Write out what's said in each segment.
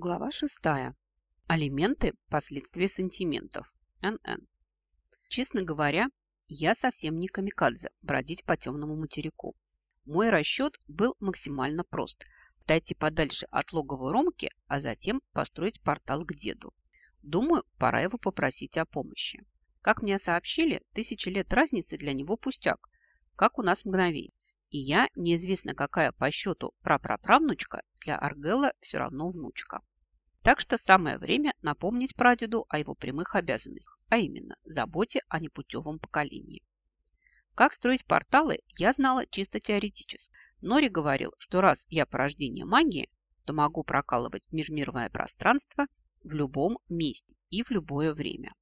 Глава шестая. Алименты – последствия сантиментов. НН. Честно говоря, я совсем не камикадзе бродить по темному материку. Мой расчет был максимально прост – дойти подальше от логова Ромки, а затем построить портал к деду. Думаю, пора его попросить о помощи. Как мне сообщили, тысячи лет разницы для него пустяк, как у нас мгновей. И я, неизвестно какая по счету прапраправнучка, для Аргелла все равно внучка. Так что самое время напомнить прадеду о его прямых обязанностях, а именно заботе о непутевом поколении. Как строить порталы, я знала чисто теоретически. Нори говорил, что раз я порождение магии, то могу прокалывать межмировое пространство в любом месте и в любое время.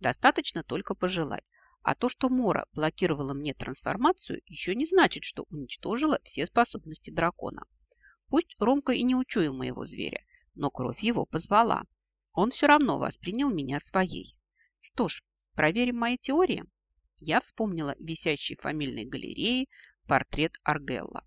Достаточно только пожелать. А то, что Мора блокировала мне трансформацию, еще не значит, что уничтожила все способности дракона. Пусть Ромка и не учуял моего зверя, но кровь его позвала. Он все равно воспринял меня своей. Что ж, проверим мои теории. Я вспомнила висящий в фамильной галерее портрет Аргелла.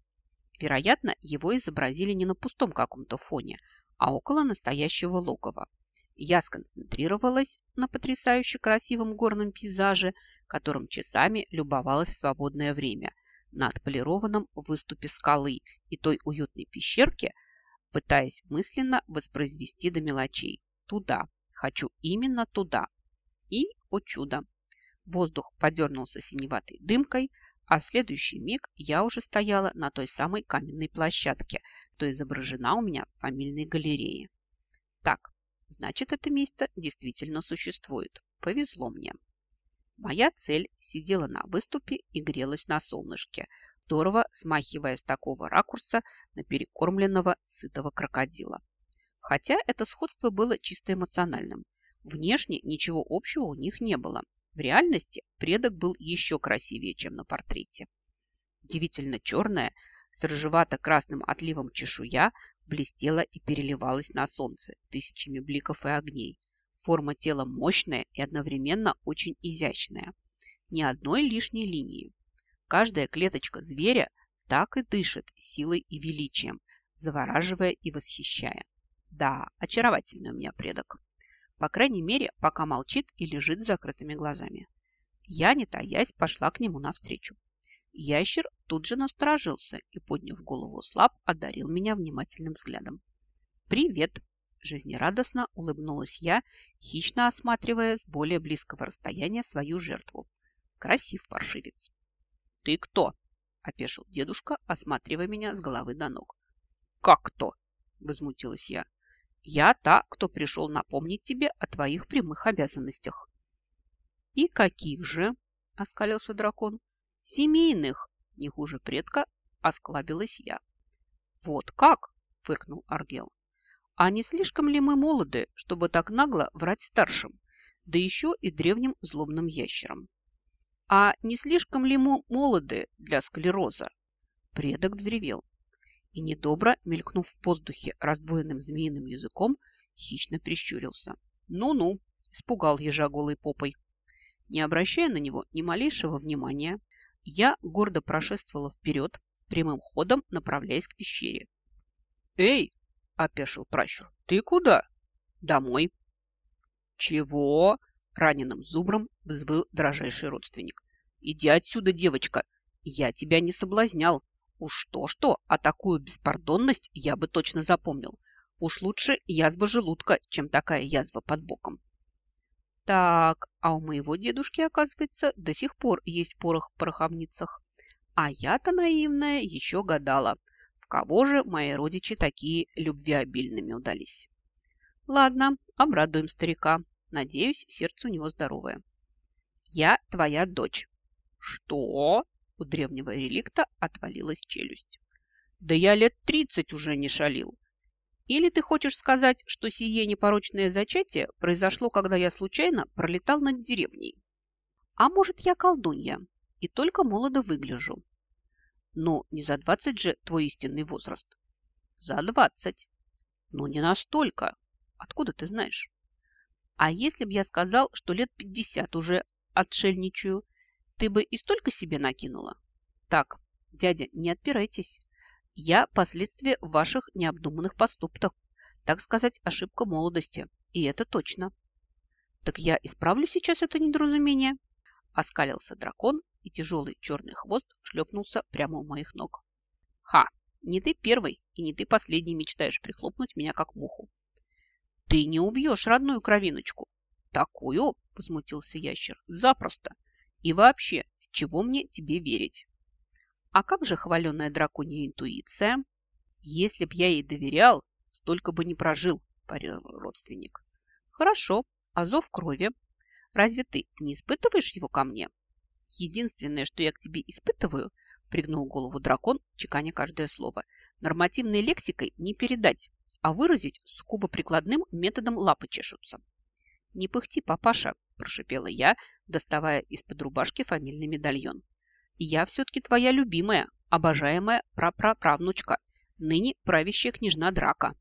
Вероятно, его изобразили не на пустом каком-то фоне, а около настоящего логова. Я сконцентрировалась на потрясающе красивом горном пейзаже, которым часами любовалась в свободное время, на отполированном выступе скалы и той уютной пещерке, пытаясь мысленно воспроизвести до мелочей. Туда. Хочу именно туда. И, о чудо, воздух подернулся синеватой дымкой, а в следующий миг я уже стояла на той самой каменной площадке, что изображена у меня в фамильной галерее. Так, значит, это место действительно существует. Повезло мне. Моя цель сидела на выступе и грелась на солнышке, здорово смахивая с такого ракурса на перекормленного сытого крокодила. Хотя это сходство было чисто эмоциональным. Внешне ничего общего у них не было. В реальности предок был еще красивее, чем на портрете. Удивительно черная, с рыжевато-красным отливом чешуя блестела и переливалась на солнце тысячами бликов и огней. Форма тела мощная и одновременно очень изящная. Ни одной лишней линии. Каждая клеточка зверя так и дышит силой и величием, завораживая и восхищая. Да, очаровательный у меня предок. По крайней мере, пока молчит и лежит с закрытыми глазами. Я, не таясь, пошла к нему навстречу. Ящер тут же насторожился и, подняв голову слаб, одарил меня внимательным взглядом. «Привет!» – жизнерадостно улыбнулась я, хищно осматривая с более близкого расстояния свою жертву. Красив паршивец. «Ты кто?» – опешил дедушка, осматривая меня с головы до ног. «Как кто?» – возмутилась я. «Я та, кто пришел напомнить тебе о твоих прямых обязанностях». «И каких же?» – оскалился дракон. «Семейных!» – не хуже предка осклабилась я. «Вот как?» – фыркнул Аргел. «А не слишком ли мы молоды, чтобы так нагло врать старшим, да еще и древним злобным ящерам?» А не слишком ли мы молоды для склероза? Предок взревел и, недобро мелькнув в воздухе раздвоенным змеиным языком, хищно прищурился. Ну-ну, испугал ежа голой попой. Не обращая на него ни малейшего внимания, я гордо прошествовала вперед, прямым ходом направляясь к пещере. «Эй!» – опешил пращур. «Ты куда?» «Домой». «Чего?» Раненым зубром взвыл дрожайший родственник. «Иди отсюда, девочка! Я тебя не соблазнял. Уж то-что, а такую беспардонность я бы точно запомнил. Уж лучше язва желудка, чем такая язва под боком». Так, а у моего дедушки, оказывается, до сих пор есть порох в пороховницах. А я-то наивная еще гадала, кого же мои родичи такие любвеобильными удались. Ладно, обрадуем старика. Надеюсь, сердце у него здоровое. Я твоя дочь. Что? У древнего реликта отвалилась челюсть. Да я лет тридцать уже не шалил. Или ты хочешь сказать, что сие непорочное зачатие произошло, когда я случайно пролетал над деревней? А может, я колдунья и только молодо выгляжу. Но не за двадцать же твой истинный возраст. За двадцать. Но не настолько. Откуда ты знаешь? А если б я сказал, что лет пятьдесят уже отшельничаю, ты бы и столько себе накинула? Так, дядя, не отпирайтесь. Я последствия ваших необдуманных поступков. Так сказать, ошибка молодости. И это точно. Так я исправлю сейчас это недоразумение. Оскалился дракон, и тяжелый черный хвост шлепнулся прямо у моих ног. Ха! Не ты первый и не ты последний мечтаешь прихлопнуть меня как муху. Ты не убьешь родную кровиночку. Такую, возмутился ящер, запросто. И вообще, с чего мне тебе верить? А как же хваленая драконья интуиция? Если б я ей доверял, столько бы не прожил, парировал родственник. Хорошо, а зов крови? Разве ты не испытываешь его ко мне? Единственное, что я к тебе испытываю, пригнул голову дракон, чеканя каждое слово, нормативной лексикой не передать, а выразить скубо прикладным методом лапы чешутся. «Не пыхти, папаша!» – прошипела я, доставая из-под рубашки фамильный медальон. «Я все-таки твоя любимая, обожаемая прапраправнучка, ныне правящая княжна Драка».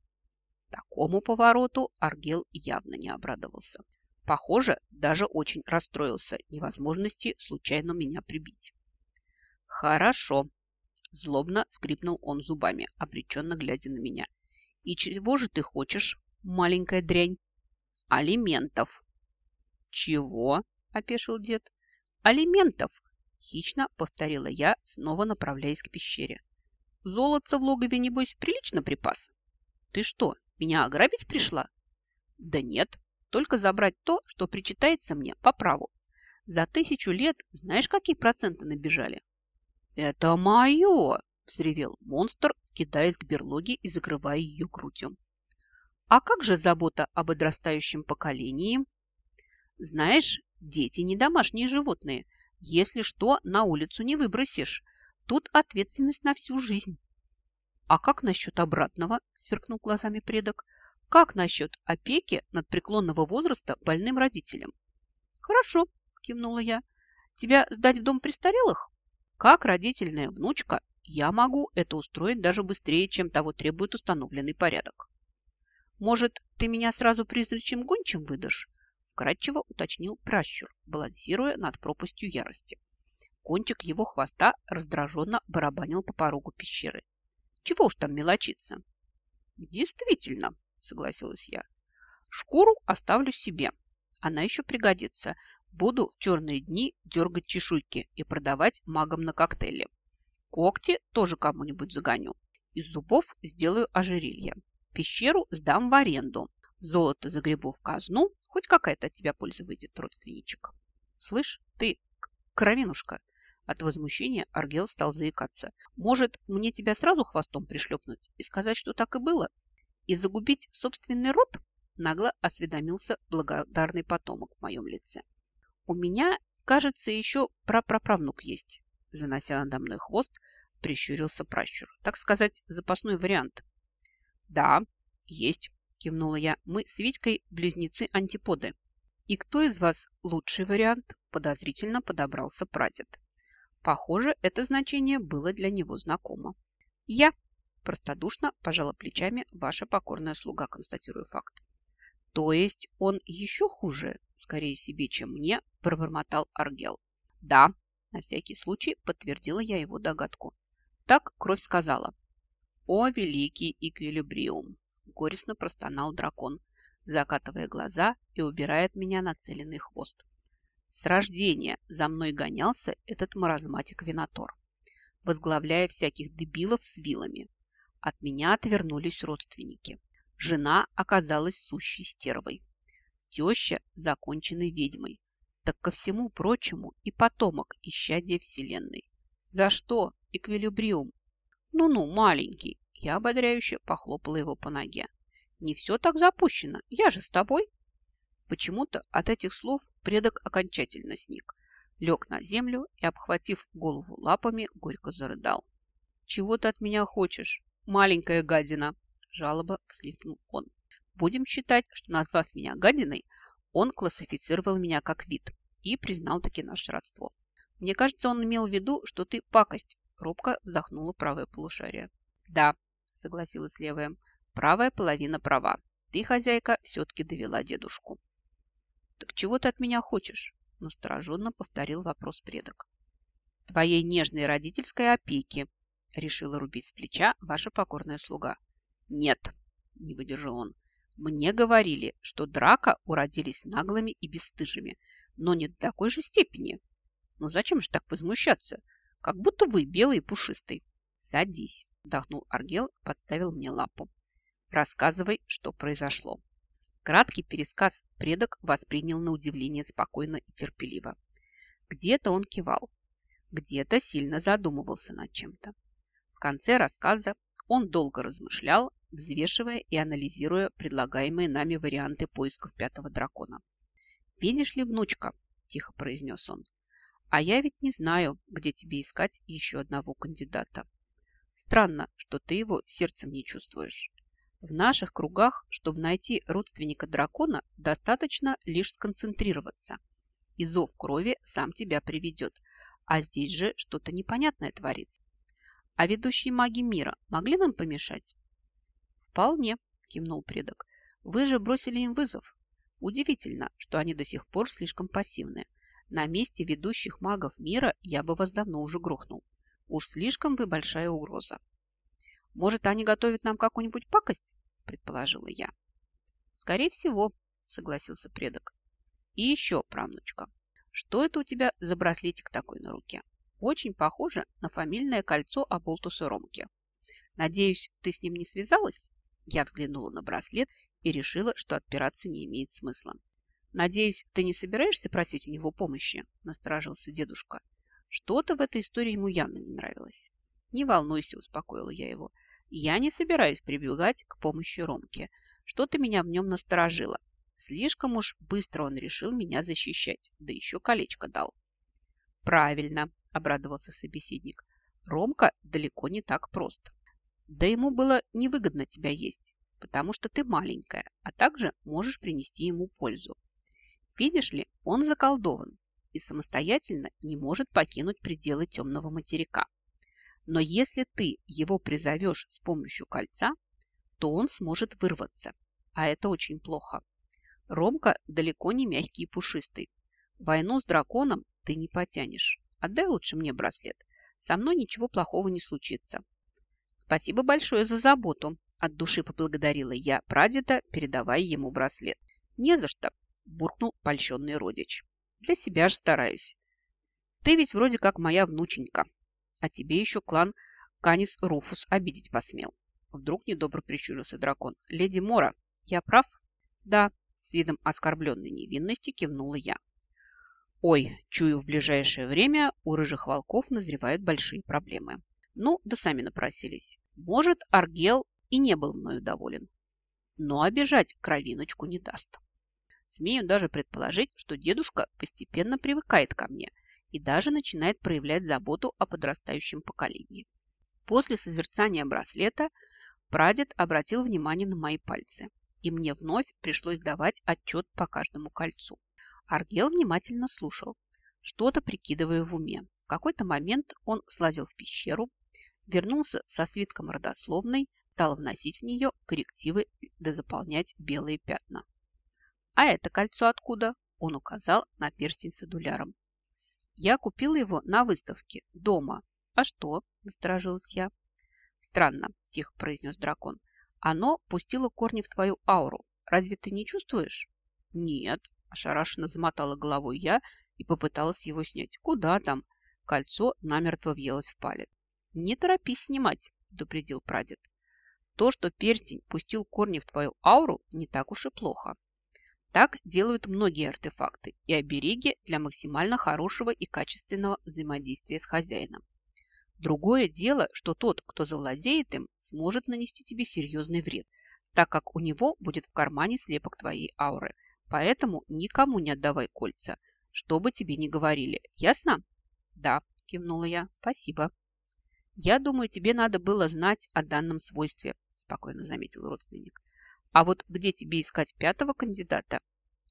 Такому повороту Аргел явно не обрадовался. Похоже, даже очень расстроился невозможности случайно меня прибить. «Хорошо», – злобно скрипнул он зубами, обреченно глядя на меня. «И чего же ты хочешь, маленькая дрянь?» «Алиментов». «Чего?» – опешил дед. «Алиментов», – хищно повторила я, снова направляясь к пещере. «Золото в логове, небось, прилично припас? Ты что, меня ограбить пришла?» «Да нет, только забрать то, что причитается мне по праву. За тысячу лет знаешь, какие проценты набежали? Это мое! взревел монстр, кидаясь к берлоге и закрывая ее грудью. А как же забота об подрастающем поколении? Знаешь, дети не домашние животные. Если что, на улицу не выбросишь. Тут ответственность на всю жизнь. А как насчет обратного? Сверкнул глазами предок. Как насчет опеки над преклонного возраста больным родителям? Хорошо, кивнула я. Тебя сдать в дом престарелых? Как родительная внучка, я могу это устроить даже быстрее, чем того требует установленный порядок. Может, ты меня сразу призрачным гончим выдашь? Вкратчиво уточнил пращур, балансируя над пропастью ярости. Кончик его хвоста раздраженно барабанил по порогу пещеры. Чего уж там мелочиться? Действительно, согласилась я. Шкуру оставлю себе. Она еще пригодится. Буду в черные дни дергать чешуйки и продавать магам на коктейли. Когти тоже кому-нибудь загоню. Из зубов сделаю ожерелье. Пещеру сдам в аренду. Золото загребу в казну. Хоть какая-то от тебя польза выйдет, родственничек. Слышь, ты, кровинушка, от возмущения Аргел стал заикаться. Может, мне тебя сразу хвостом пришлепнуть и сказать, что так и было? И загубить собственный род? Нагло осведомился благодарный потомок в моем лице. У меня, кажется, еще прапраправнук есть. Занося надо мной хвост, прищурился пращур. Так сказать, запасной вариант. Да, есть, кивнула я. Мы с Витькой близнецы-антиподы. И кто из вас лучший вариант? Подозрительно подобрался прадед. Похоже, это значение было для него знакомо. Я, Простодушно пожала плечами ваша покорная слуга, констатирую факт. То есть он еще хуже, скорее себе, чем мне, пробормотал Аргел. Да, на всякий случай подтвердила я его догадку. Так кровь сказала. О, великий эквилибриум! Горестно простонал дракон, закатывая глаза и убирая от меня нацеленный хвост. С рождения за мной гонялся этот маразматик Винотор, возглавляя всяких дебилов с вилами. От меня отвернулись родственники. Жена оказалась сущей стервой. Теща – законченной ведьмой. Так ко всему прочему и потомок исчадия Вселенной. За что, Эквилибриум? Ну-ну, маленький. Я ободряюще похлопала его по ноге. Не все так запущено. Я же с тобой. Почему-то от этих слов предок окончательно сник. Лег на землю и, обхватив голову лапами, горько зарыдал. «Чего ты от меня хочешь? Маленькая гадина!» – жалоба вслипнул он. «Будем считать, что, назвав меня гадиной, он классифицировал меня как вид и признал таки наше родство. Мне кажется, он имел в виду, что ты пакость», – робко вздохнула правое полушарие. «Да», – согласилась левая, – «правая половина права. Ты, хозяйка, все-таки довела дедушку». «Так чего ты от меня хочешь?» – настороженно повторил вопрос предок. «Твоей нежной родительской опеки», решила рубить с плеча ваша покорная слуга. Нет, не выдержал он. Мне говорили, что драка уродились наглыми и бесстыжими, но не до такой же степени. Ну зачем же так возмущаться? Как будто вы белый и пушистый. Садись, вдохнул Аргел, подставил мне лапу. Рассказывай, что произошло. Краткий пересказ предок воспринял на удивление спокойно и терпеливо. Где-то он кивал, где-то сильно задумывался над чем-то. В конце рассказа он долго размышлял, взвешивая и анализируя предлагаемые нами варианты поисков пятого дракона. «Видишь ли, внучка?» – тихо произнес он. «А я ведь не знаю, где тебе искать еще одного кандидата. Странно, что ты его сердцем не чувствуешь. В наших кругах, чтобы найти родственника дракона, достаточно лишь сконцентрироваться. И зов крови сам тебя приведет. А здесь же что-то непонятное творится. А ведущие маги мира могли нам помешать? Вполне, кивнул предок. Вы же бросили им вызов. Удивительно, что они до сих пор слишком пассивны. На месте ведущих магов мира я бы вас давно уже грохнул. Уж слишком вы большая угроза. Может, они готовят нам какую-нибудь пакость? Предположила я. Скорее всего, согласился предок. И еще, правнучка, что это у тебя за браслетик такой на руке? Очень похоже на фамильное кольцо Аболтуса Ромки. Надеюсь, ты с ним не связалась? Я взглянула на браслет и решила, что отпираться не имеет смысла. «Надеюсь, ты не собираешься просить у него помощи?» – насторожился дедушка. Что-то в этой истории ему явно не нравилось. «Не волнуйся», – успокоила я его. Я не собираюсь прибегать к помощи Ромки. Что-то меня в нем насторожило. Слишком уж быстро он решил меня защищать, да еще колечко дал. Правильно, обрадовался собеседник. Ромка далеко не так прост. Да ему было невыгодно тебя есть, потому что ты маленькая, а также можешь принести ему пользу. Видишь ли, он заколдован и самостоятельно не может покинуть пределы темного материка. Но если ты его призовешь с помощью кольца, то он сможет вырваться, а это очень плохо. Ромка далеко не мягкий и пушистый. Войну с драконом ты не потянешь. Отдай лучше мне браслет. Со мной ничего плохого не случится. Спасибо большое за заботу. От души поблагодарила я прадеда, передавая ему браслет. Не за что, буркнул польщенный родич. Для себя же стараюсь. Ты ведь вроде как моя внученька, а тебе еще клан Канис Руфус обидеть посмел. Вдруг недобро прищурился дракон. Леди Мора, я прав? Да, с видом оскорбленной невинности кивнула я. Ой, чую, в ближайшее время у рыжих волков назревают большие проблемы. Ну, да сами напросились. Может, Аргел и не был мною доволен. Но обижать кровиночку не даст. Смею даже предположить, что дедушка постепенно привыкает ко мне – и даже начинает проявлять заботу о подрастающем поколении. После созерцания браслета прадед обратил внимание на мои пальцы, и мне вновь пришлось давать отчет по каждому кольцу. Аргел внимательно слушал, что-то прикидывая в уме. В какой-то момент он слазил в пещеру, вернулся со свитком родословной, стал вносить в нее коррективы да заполнять белые пятна. «А это кольцо откуда?» Он указал на перстень с адуляром. Я купила его на выставке дома. А что? Насторожилась я. Странно, тихо произнес дракон. Оно пустило корни в твою ауру. Разве ты не чувствуешь? Нет, ошарашенно замотала головой я и попыталась его снять. Куда там? Кольцо намертво въелось в палец. Не торопись снимать, предупредил прадед. То, что перстень пустил корни в твою ауру, не так уж и плохо. Так делают многие артефакты и обереги для максимально хорошего и качественного взаимодействия с хозяином. Другое дело, что тот, кто завладеет им, сможет нанести тебе серьезный вред, так как у него будет в кармане слепок твоей ауры. Поэтому никому не отдавай кольца, что бы тебе ни говорили. Ясно? Да, кивнула я. Спасибо. Я думаю, тебе надо было знать о данном свойстве, спокойно заметил родственник. А вот где тебе искать пятого кандидата,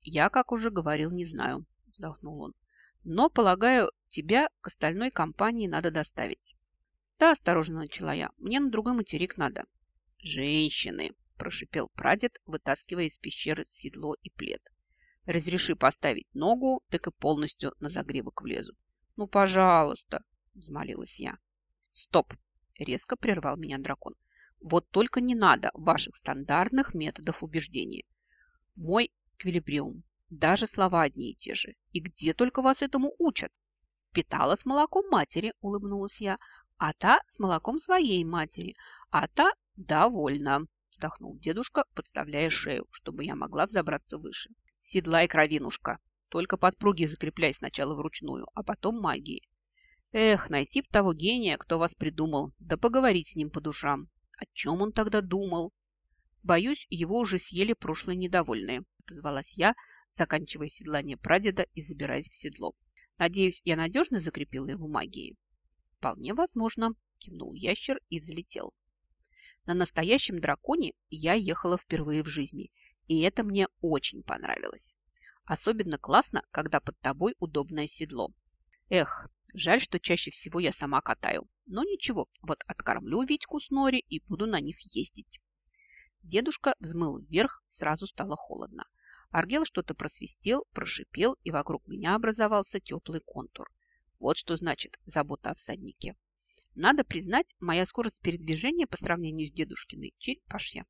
я, как уже говорил, не знаю, вздохнул он. Но, полагаю, тебя к остальной компании надо доставить. Да, осторожно начала я. Мне на другой материк надо. Женщины, прошипел прадед, вытаскивая из пещеры седло и плед. Разреши поставить ногу, так и полностью на загривок влезу. Ну, пожалуйста, взмолилась я. Стоп, резко прервал меня дракон. Вот только не надо ваших стандартных методов убеждения. Мой эквилибриум. Даже слова одни и те же. И где только вас этому учат? Питала с молоком матери, улыбнулась я, а та с молоком своей матери, а та довольна, вздохнул дедушка, подставляя шею, чтобы я могла взобраться выше. Седлай, кровинушка, только подпруги закрепляй сначала вручную, а потом магией. Эх, найти б того гения, кто вас придумал, да поговорить с ним по душам. О чем он тогда думал? Боюсь, его уже съели прошлые недовольные, отозвалась я, заканчивая седлание прадеда и забираясь в седло. Надеюсь, я надежно закрепила его магией? Вполне возможно, кивнул ящер и взлетел. На настоящем драконе я ехала впервые в жизни, и это мне очень понравилось. Особенно классно, когда под тобой удобное седло. Эх, жаль, что чаще всего я сама катаю. Но ничего, вот откормлю Витьку с Нори и буду на них ездить. Дедушка взмыл вверх, сразу стало холодно. Аргел что-то просвистел, прошипел, и вокруг меня образовался теплый контур. Вот что значит забота о всаднике. Надо признать, моя скорость передвижения по сравнению с дедушкиной черепашья.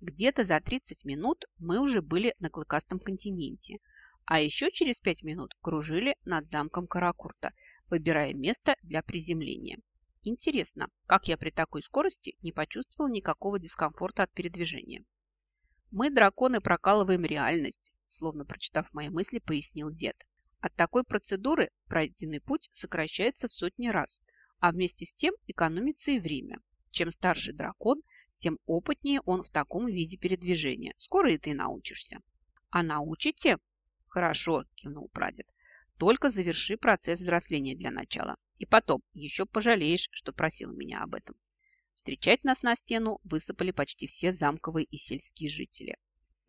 Где-то за 30 минут мы уже были на Клыкастом континенте, а еще через 5 минут кружили над замком Каракурта, выбирая место для приземления. Интересно, как я при такой скорости не почувствовал никакого дискомфорта от передвижения. Мы, драконы, прокалываем реальность, словно прочитав мои мысли, пояснил дед. От такой процедуры пройденный путь сокращается в сотни раз, а вместе с тем экономится и время. Чем старше дракон, тем опытнее он в таком виде передвижения. Скоро и ты научишься. А научите? Хорошо, кивнул прадед. Только заверши процесс взросления для начала. И потом еще пожалеешь, что просил меня об этом. Встречать нас на стену высыпали почти все замковые и сельские жители.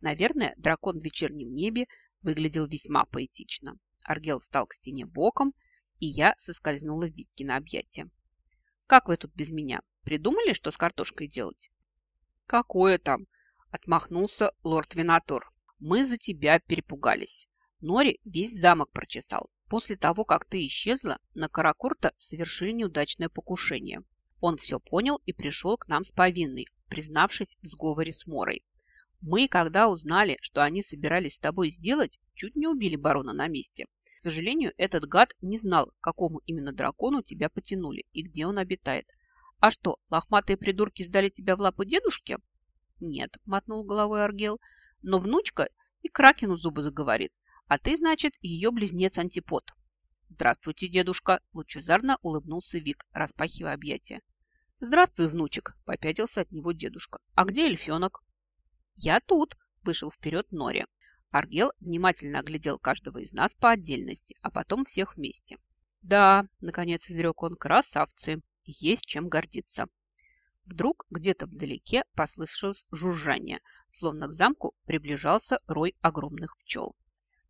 Наверное, дракон в вечернем небе выглядел весьма поэтично. Аргел встал к стене боком, и я соскользнула в Витьки на объятия. «Как вы тут без меня? Придумали, что с картошкой делать?» «Какое там?» – отмахнулся лорд Винатор. «Мы за тебя перепугались. Нори весь замок прочесал. После того, как ты исчезла, на Каракурта совершили неудачное покушение. Он все понял и пришел к нам с повинной, признавшись в сговоре с Морой. Мы, когда узнали, что они собирались с тобой сделать, чуть не убили барона на месте. Сожалению, этот гад не знал, к какому именно дракону тебя потянули и где он обитает. А что, лохматые придурки сдали тебя в лапы дедушки? Нет, мотнул головой Аргел, но внучка и Кракену зубы заговорит. А ты, значит, ее близнец-антипод. Здравствуйте, дедушка, лучезарно улыбнулся Вик, распахивая объятия. Здравствуй, внучек, попятился от него дедушка. А где эльфенок? Я тут, вышел вперед Нори. Аргел внимательно оглядел каждого из нас по отдельности, а потом всех вместе. Да, наконец изрек он, красавцы, есть чем гордиться. Вдруг где-то вдалеке послышалось жужжание, словно к замку приближался рой огромных пчел.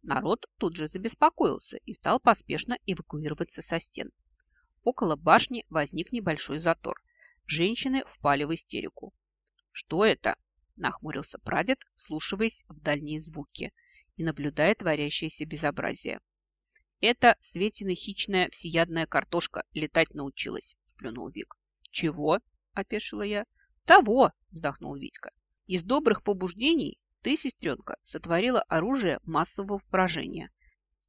Народ тут же забеспокоился и стал поспешно эвакуироваться со стен. Около башни возник небольшой затор. Женщины впали в истерику. «Что это?» – нахмурился прадед, вслушиваясь в дальние звуки и наблюдая творящееся безобразие. «Это Светина хищная всеядная картошка летать научилась», – сплюнул Вик. «Чего?» – опешила я. «Того!» – вздохнул Витька. «Из добрых побуждений ты, сестренка, сотворила оружие массового поражения.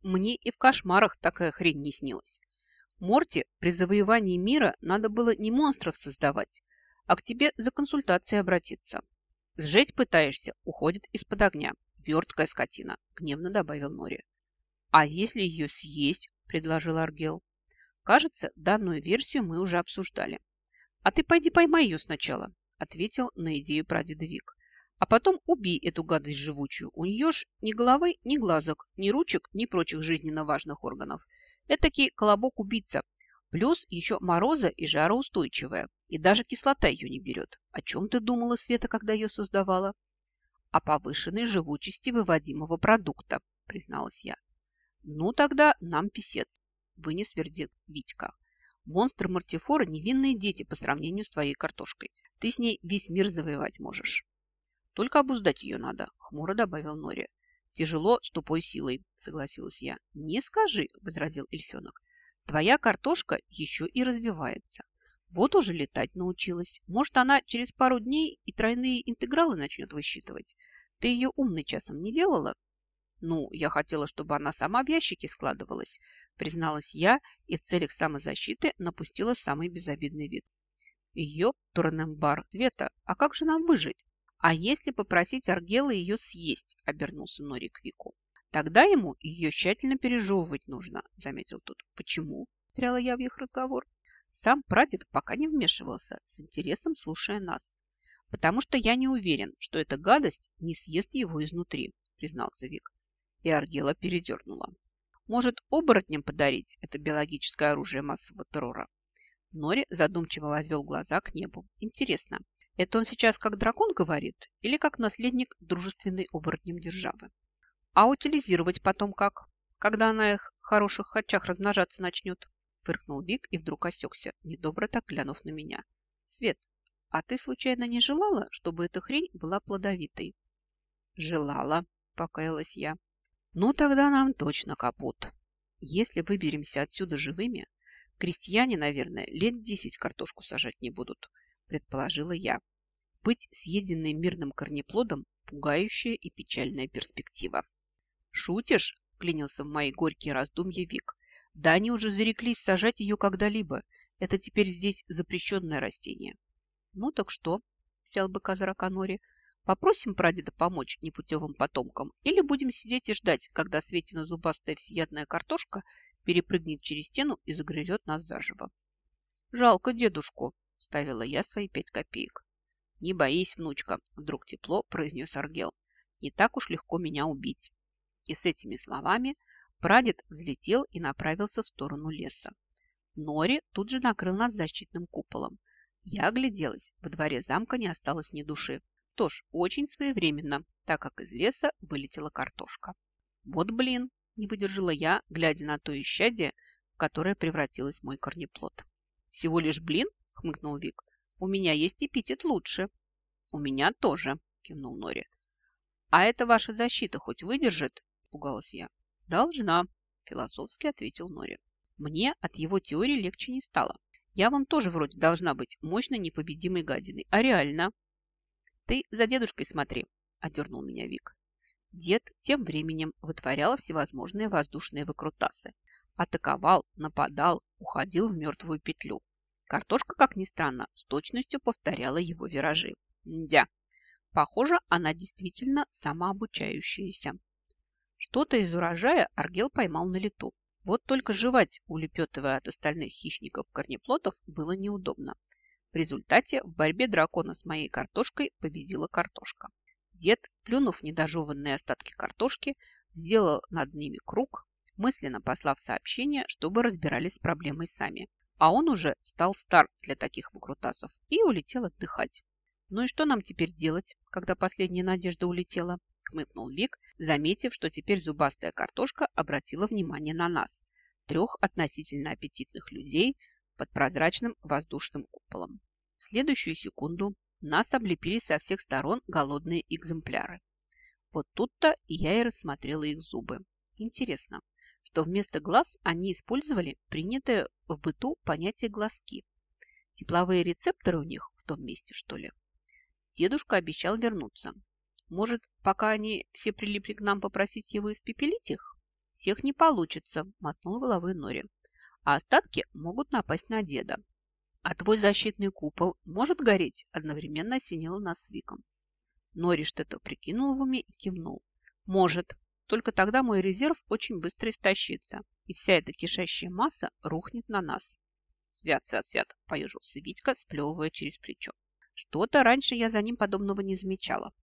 Мне и в кошмарах такая хрень не снилась. Морти, при завоевании мира надо было не монстров создавать, а к тебе за консультацией обратиться. Сжечь пытаешься, уходит из-под огня. Верткая скотина, гневно добавил Нори. А если ее съесть, предложил Аргел. Кажется, данную версию мы уже обсуждали. А ты пойди поймай ее сначала, ответил на идею прадеда Вик. А потом убей эту гадость живучую. У нее ж ни головы, ни глазок, ни ручек, ни прочих жизненно важных органов. Этакий колобок-убийца. Плюс еще мороза и жароустойчивая. И даже кислота ее не берет. О чем ты думала, Света, когда ее создавала? О повышенной живучести выводимого продукта, призналась я. Ну, тогда нам писец, вынес вердикт Витька. Монстры-мартифоры – невинные дети по сравнению с твоей картошкой. Ты с ней весь мир завоевать можешь. Только обуздать ее надо, хмуро добавил Нори. Тяжело с тупой силой, согласилась я. Не скажи, возразил эльфенок. Твоя картошка еще и развивается. Вот уже летать научилась. Может, она через пару дней и тройные интегралы начнет высчитывать. Ты ее умный часом не делала? Ну, я хотела, чтобы она сама в ящики складывалась, призналась я и в целях самозащиты напустила самый безобидный вид. Ее Турнембар, Света, а как же нам выжить? А если попросить Аргела ее съесть, обернулся Нори к Вику. Тогда ему ее тщательно пережевывать нужно, заметил тот. Почему? Встряла я в их разговор. Сам прадед пока не вмешивался, с интересом слушая нас. «Потому что я не уверен, что эта гадость не съест его изнутри», признался Вик. И Аргела передернула. «Может, оборотням подарить это биологическое оружие массового террора?» Нори задумчиво возвел глаза к небу. «Интересно, это он сейчас как дракон говорит или как наследник дружественной оборотнем державы? А утилизировать потом как? Когда она их хороших харчах размножаться начнет?» Фыркнул Вик и вдруг осекся, недобро так глянув на меня. Свет, а ты случайно не желала, чтобы эта хрень была плодовитой? Желала, покаялась я. Ну, тогда нам точно капут. Если выберемся отсюда живыми, крестьяне, наверное, лет десять картошку сажать не будут, предположила я. Быть съеденной мирным корнеплодом – пугающая и печальная перспектива. «Шутишь?» – клянился в мои горькие раздумья Вик. Да они уже зареклись сажать ее когда-либо. Это теперь здесь запрещенное растение. Ну так что, сел бы Казараканори, попросим прадеда помочь непутевым потомкам или будем сидеть и ждать, когда Светина зубастая всеядная картошка перепрыгнет через стену и загрызет нас заживо. Жалко дедушку, ставила я свои пять копеек. Не боись, внучка, вдруг тепло произнес Аргел. Не так уж легко меня убить. И с этими словами Прадед взлетел и направился в сторону леса. Нори тут же накрыл нас защитным куполом. Я огляделась. Во дворе замка не осталось ни души. Тоже очень своевременно, так как из леса вылетела картошка. Вот блин, не выдержала я, глядя на то исчадие, в которое превратилась мой корнеплод. Всего лишь блин, хмыкнул Вик. У меня есть эпитет лучше. У меня тоже, кивнул Нори. А это ваша защита хоть выдержит? Пугалась я. «Должна», – философски ответил Нори. Мне от его теории легче не стало. Я вам тоже вроде должна быть мощной непобедимой гадиной. А реально? Ты за дедушкой смотри, одернул меня Вик. Дед тем временем вытворял всевозможные воздушные выкрутасы. Атаковал, нападал, уходил в мертвую петлю. Картошка, как ни странно, с точностью повторяла его виражи. Дя. Похоже, она действительно самообучающаяся. Что-то из урожая Аргел поймал на лету. Вот только жевать, улепетывая от остальных хищников-корнеплотов, было неудобно. В результате в борьбе дракона с моей картошкой победила картошка. Дед, плюнув недожеванные остатки картошки, сделал над ними круг, мысленно послав сообщение, чтобы разбирались с проблемой сами. А он уже стал стар для таких выкрутасов и улетел отдыхать. Ну и что нам теперь делать, когда последняя надежда улетела? Хмыкнул Вик, заметив, что теперь зубастая картошка обратила внимание на нас, трех относительно аппетитных людей под прозрачным воздушным куполом. В следующую секунду нас облепили со всех сторон голодные экземпляры. Вот тут-то я и рассмотрела их зубы. Интересно, что вместо глаз они использовали принятое в быту понятие глазки. Тепловые рецепторы у них в том месте, что ли? Дедушка обещал вернуться, может, пока они все прилипли к нам, попросить его испепелить их? Всех не получится, мотнул головой Нори. А остатки могут напасть на деда. А твой защитный купол может гореть? Одновременно осенило нас с Виком. Нори что-то прикинул в уме и кивнул. Может. Только тогда мой резерв очень быстро истощится, и вся эта кишащая масса рухнет на нас. Свят, свят, свят, поежился Витька, сплевывая через плечо. Что-то раньше я за ним подобного не замечала.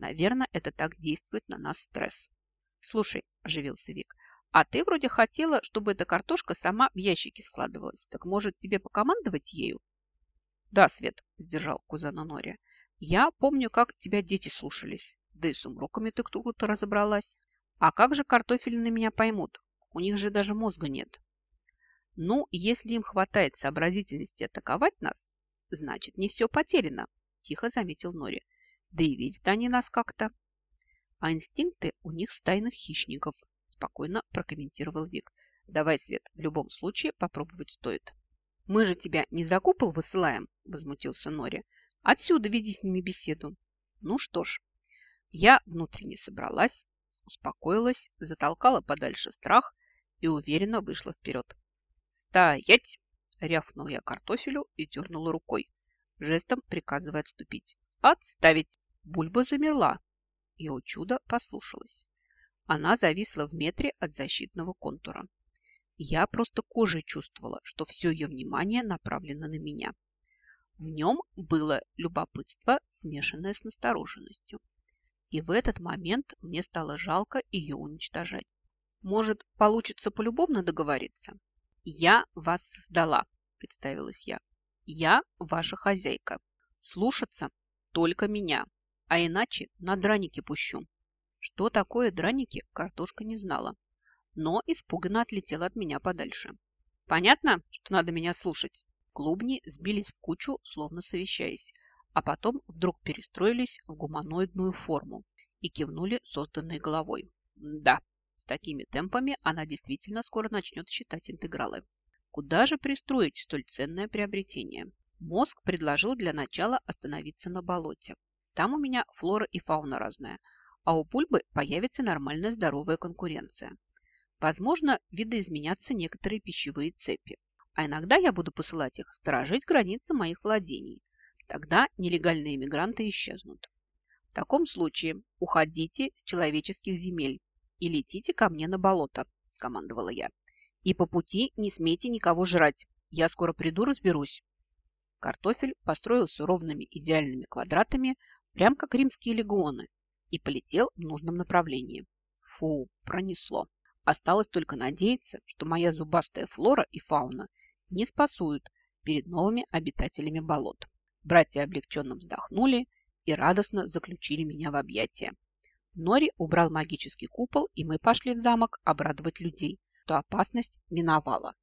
Наверное, это так действует на нас стресс. Слушай, оживился Вик, а ты вроде хотела, чтобы эта картошка сама в ящике складывалась. Так может тебе покомандовать ею? Да, Свет, сдержал кузена Нори. Я помню, как тебя дети слушались. Да и с умроками ты круто разобралась. А как же картофельные меня поймут? У них же даже мозга нет. Ну, если им хватает сообразительности атаковать нас, значит, не все потеряно, тихо заметил Нори. Да и видят они нас как-то. А инстинкты у них стайных хищников, спокойно прокомментировал Вик. Давай, Свет, в любом случае попробовать стоит. Мы же тебя не за купол высылаем, возмутился Нори. Отсюда веди с ними беседу. Ну что ж, я внутренне собралась, успокоилась, затолкала подальше страх и уверенно вышла вперед. «Стоять!» – рявкнул я картофелю и дернула рукой, жестом приказывая отступить. «Отставить!» Бульба замерла и, о чудо, послушалась. Она зависла в метре от защитного контура. Я просто кожей чувствовала, что все ее внимание направлено на меня. В нем было любопытство, смешанное с настороженностью. И в этот момент мне стало жалко ее уничтожать. Может, получится полюбовно договориться? Я вас создала, представилась я. Я ваша хозяйка. Слушаться только меня, а иначе на драники пущу. Что такое драники, картошка не знала, но испуганно отлетела от меня подальше. Понятно, что надо меня слушать? Клубни сбились в кучу, словно совещаясь, а потом вдруг перестроились в гуманоидную форму и кивнули созданной головой. Да, с такими темпами она действительно скоро начнет считать интегралы. Куда же пристроить столь ценное приобретение? Мозг предложил для начала остановиться на болоте. Там у меня флора и фауна разная, а у пульбы появится нормальная здоровая конкуренция. Возможно, видоизменятся некоторые пищевые цепи. А иногда я буду посылать их сторожить границы моих владений. Тогда нелегальные мигранты исчезнут. В таком случае уходите с человеческих земель и летите ко мне на болото, скомандовала я. И по пути не смейте никого жрать. Я скоро приду, разберусь. Картофель построился ровными идеальными квадратами, прям как римские легионы, и полетел в нужном направлении. Фу, пронесло. Осталось только надеяться, что моя зубастая флора и фауна не спасуют перед новыми обитателями болот. Братья облегченно вздохнули и радостно заключили меня в объятия. Нори убрал магический купол, и мы пошли в замок обрадовать людей, что опасность миновала.